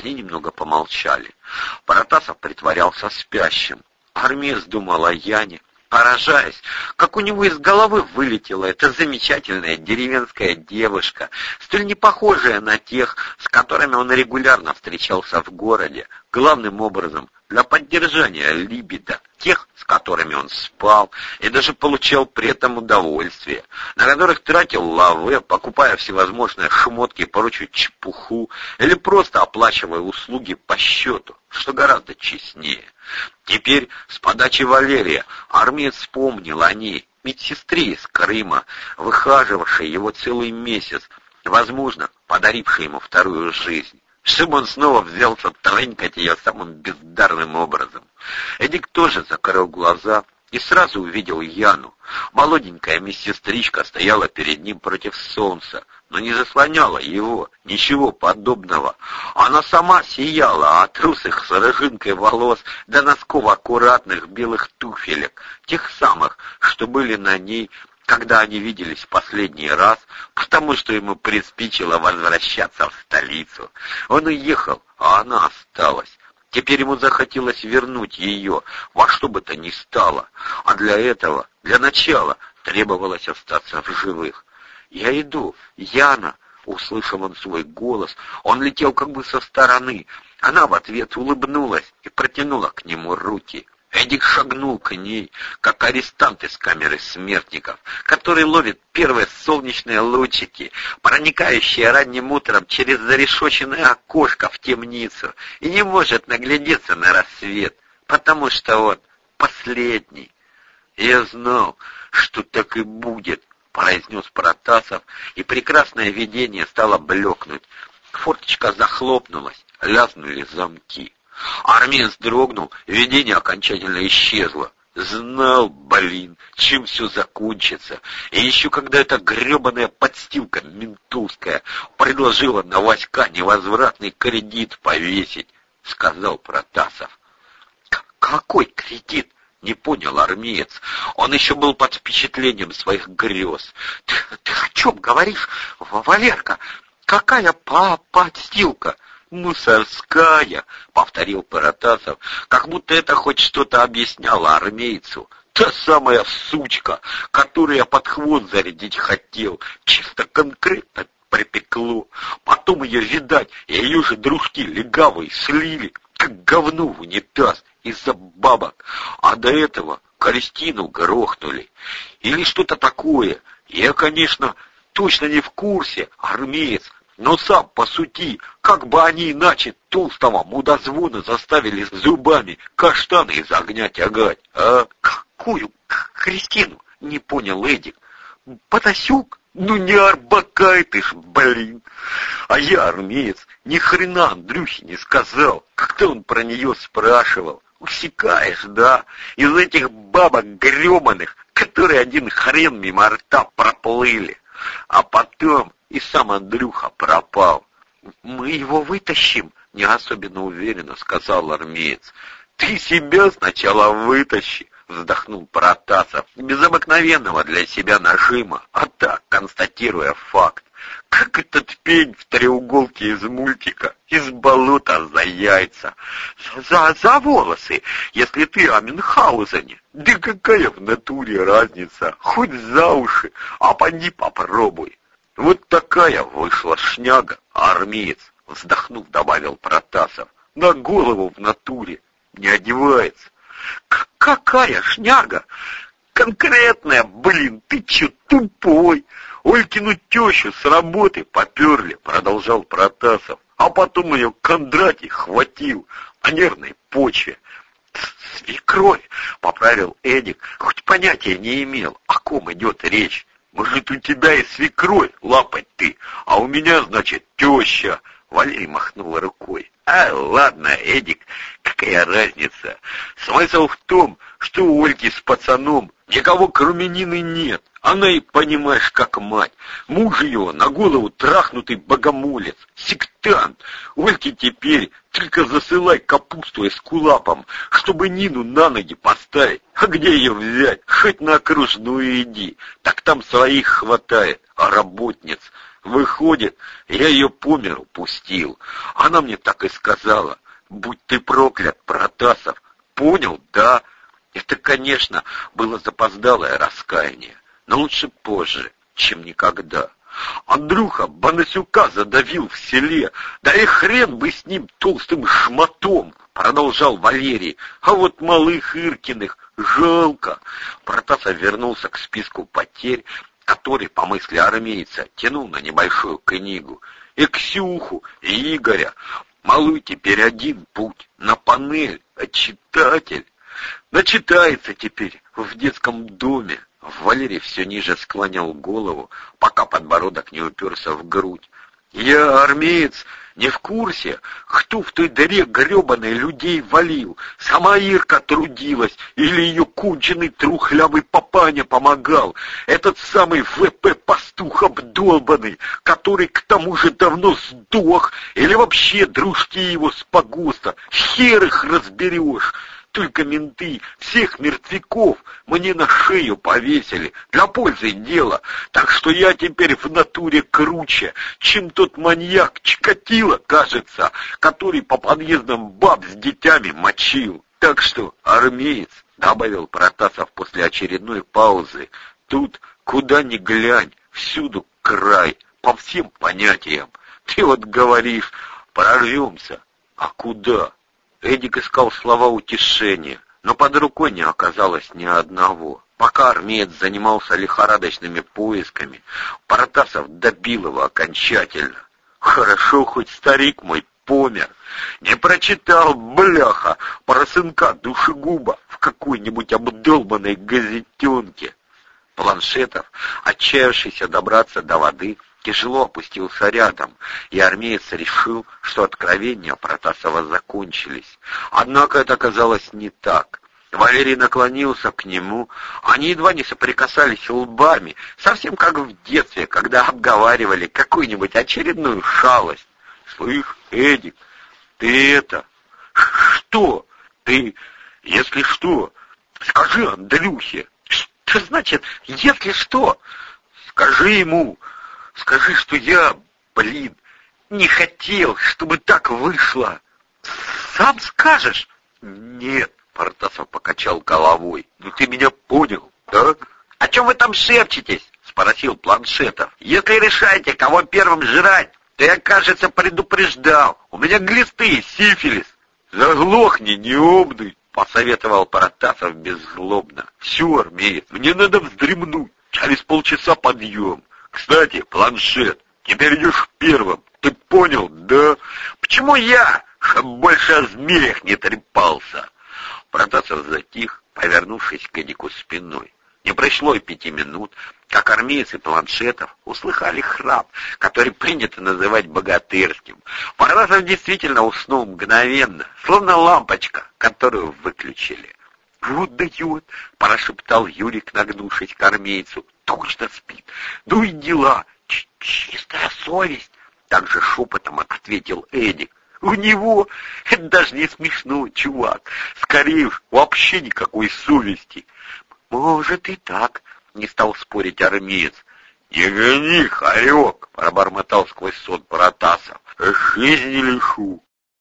Они немного помолчали. Протасов притворялся спящим. Армес думал о Яне, поражаясь, как у него из головы вылетела эта замечательная деревенская девушка, столь не похожая на тех, с которыми он регулярно встречался в городе, главным образом для поддержания либидо, тех, с которыми он спал, и даже получал при этом удовольствие, на которых тратил лаве, покупая всевозможные шмотки и прочую чепуху, или просто оплачивая услуги по счету, что гораздо честнее. Теперь, с подачи Валерия, армия вспомнил о ней, медсестре из Крыма, выхаживавшей его целый месяц, возможно, подарившей ему вторую жизнь. Шимон снова взялся трынкать ее самым бездарным образом. Эдик тоже закрыл глаза и сразу увидел Яну. Молоденькая медсестричка стояла перед ним против солнца, но не заслоняла его, ничего подобного. Она сама сияла от русых с рыжинкой волос до носков аккуратных белых туфелек, тех самых, что были на ней когда они виделись в последний раз, потому что ему приспичило возвращаться в столицу. Он уехал, а она осталась. Теперь ему захотелось вернуть ее во что бы то ни стало, а для этого, для начала, требовалось остаться в живых. «Я иду, Яна!» — услышал он свой голос. Он летел как бы со стороны. Она в ответ улыбнулась и протянула к нему руки. Эдик шагнул к ней, как арестант из камеры смертников, который ловит первые солнечные лучики, проникающие ранним утром через зарешоченное окошко в темницу, и не может наглядеться на рассвет, потому что он последний. Я знал, что так и будет, — произнес Протасов, и прекрасное видение стало блекнуть. Форточка захлопнулась, лязнули замки. Армия дрогнул, видение окончательно исчезло. Знал, блин, чем все закончится. И еще когда эта гребаная подстилка ментузская предложила на Васька невозвратный кредит повесить, — сказал Протасов. — Какой кредит? — не понял армеец. Он еще был под впечатлением своих грез. — Ты, ты о чем говоришь, Валерка? Какая подстилка? — «Мусорская», — повторил Паратасов, как будто это хоть что-то объясняло армейцу. «Та самая сучка, которую я под хвост зарядить хотел, чисто конкретно припекло. Потом ее, видать, и ее же дружки легавые слили, как говно в унитаз из-за бабок. А до этого Кристину грохнули. Или что-то такое. Я, конечно, точно не в курсе, армеец, но сам по сути, как бы они иначе толстого мудозвона заставили зубами каштаны из тягать, а? Какую Кристину? Не понял Эдик. Потасюк? Ну не арбакай ты ж, блин. А я, армеец, ни хрена Андрюхе не сказал, когда он про нее спрашивал. Усекаешь, да, из этих бабок гребаных, которые один хрен мимо рта проплыли. А потом и сам Андрюха пропал. «Мы его вытащим», — не особенно уверенно сказал армеец. «Ты себя сначала вытащи», — вздохнул Протасов, без обыкновенного для себя нажима, а так, констатируя факт. Как этот пень в треуголке из мультика, из болота за яйца. За, за волосы, если ты о Мюнхгаузене. Да какая в натуре разница, хоть за уши, а поди попробуй. Вот такая вышла шняга, армеец, вздохнув, добавил Протасов. На голову в натуре не одевается. К какая шняга? Конкретная, блин, ты чё тупой? Олькину тещу с работы поперли, продолжал Протасов. А потом ее Кондратий хватил о нервной почве. Свекровь, поправил Эдик, хоть понятия не имел, о ком идет речь. Может, у тебя и свекровь лапать ты, а у меня, значит, теща. Валерий махнула рукой. А, ладно, Эдик, какая разница? Смысл в том, что у Ольги с пацаном никого кроме Нины нет. Она и, понимаешь, как мать. Муж ее на голову трахнутый богомолец, сектант. Ольке теперь только засылай капусту с кулапом, чтобы Нину на ноги поставить. А где ее взять? Хоть на окружную иди. Так там своих хватает, а работниц... Выходит, я ее по миру пустил. Она мне так и сказала. Будь ты проклят, Протасов. Понял, да? Это, конечно, было запоздалое раскаяние, но лучше позже, чем никогда. Андрюха Бонасюка задавил в селе, да и хрен бы с ним толстым шматом, продолжал Валерий. А вот малых Иркиных жалко. Протасов вернулся к списку потерь, который, по мысли армейца, тянул на небольшую книгу. И Ксюху, и Игоря. Малый теперь один путь, на панель, а читатель. Начитается теперь в детском доме. Валерий все ниже склонял голову, пока подбородок не уперся в грудь. Я, армеец, не в курсе, кто в той дыре гребаной людей валил. Сама Ирка трудилась, или ее конченый трухлявый папаня помогал. Этот самый ВП-пастух обдолбанный, который к тому же давно сдох, или вообще дружки его с погоста. Хер их разберешь. Только менты всех мертвяков мне на шею повесили, для пользы дела. Так что я теперь в натуре круче, чем тот маньяк Чикатило, кажется, который по подъездам баб с детьми мочил. Так что, армеец, добавил Протасов после очередной паузы, тут, куда ни глянь, всюду край, по всем понятиям. Ты вот говоришь, прорвемся, а куда? Эдик искал слова утешения, но под рукой не оказалось ни одного. Пока армеец занимался лихорадочными поисками, Протасов добил его окончательно. Хорошо, хоть старик мой помер. Не прочитал, бляха, про сынка душегуба в какой-нибудь обдолбанной газетенке. Планшетов, отчаявшийся добраться до воды, тяжело опустился рядом, и армеец решил, что откровения Протасова закончились. Однако это оказалось не так. Валерий наклонился к нему, они едва не соприкасались лбами, совсем как в детстве, когда обговаривали какую-нибудь очередную шалость. «Слышь, Эдик, ты это... Что? Ты... Если что, скажи Андрюхе». «Что значит, если что?» «Скажи ему, Скажи, что я, блин, не хотел, чтобы так вышло. Сам скажешь? Нет, Портасов покачал головой. Ну ты меня понял, да? О чем вы там шепчетесь? Спросил Планшетов. Если решаете, кого первым жрать, то я, кажется, предупреждал. У меня глисты, сифилис. Заглохни, неумный, посоветовал Паратасов беззлобно. Все, армеец, мне надо вздремнуть. Через полчаса подъем. Кстати, планшет, теперь идешь первым. Ты понял, да? Почему я? Больше о змеях не трепался. Протасов затих, повернувшись к Эдику спиной. Не прошло и пяти минут, как армейцы планшетов услыхали храп, который принято называть богатырским. Паразов действительно уснул мгновенно, словно лампочка, которую выключили. «Вот дает!» — прошептал Юрик, нагнувшись к армейцу точно спит. Ну и дела. Ч Чистая совесть. Так же шепотом ответил Эдик. У него это даже не смешно, чувак. Скорее уж, вообще никакой совести. Может и так, не стал спорить армеец. «Не гони, хорек!» — пробормотал сквозь сон Протасов. «Жизни лишу!»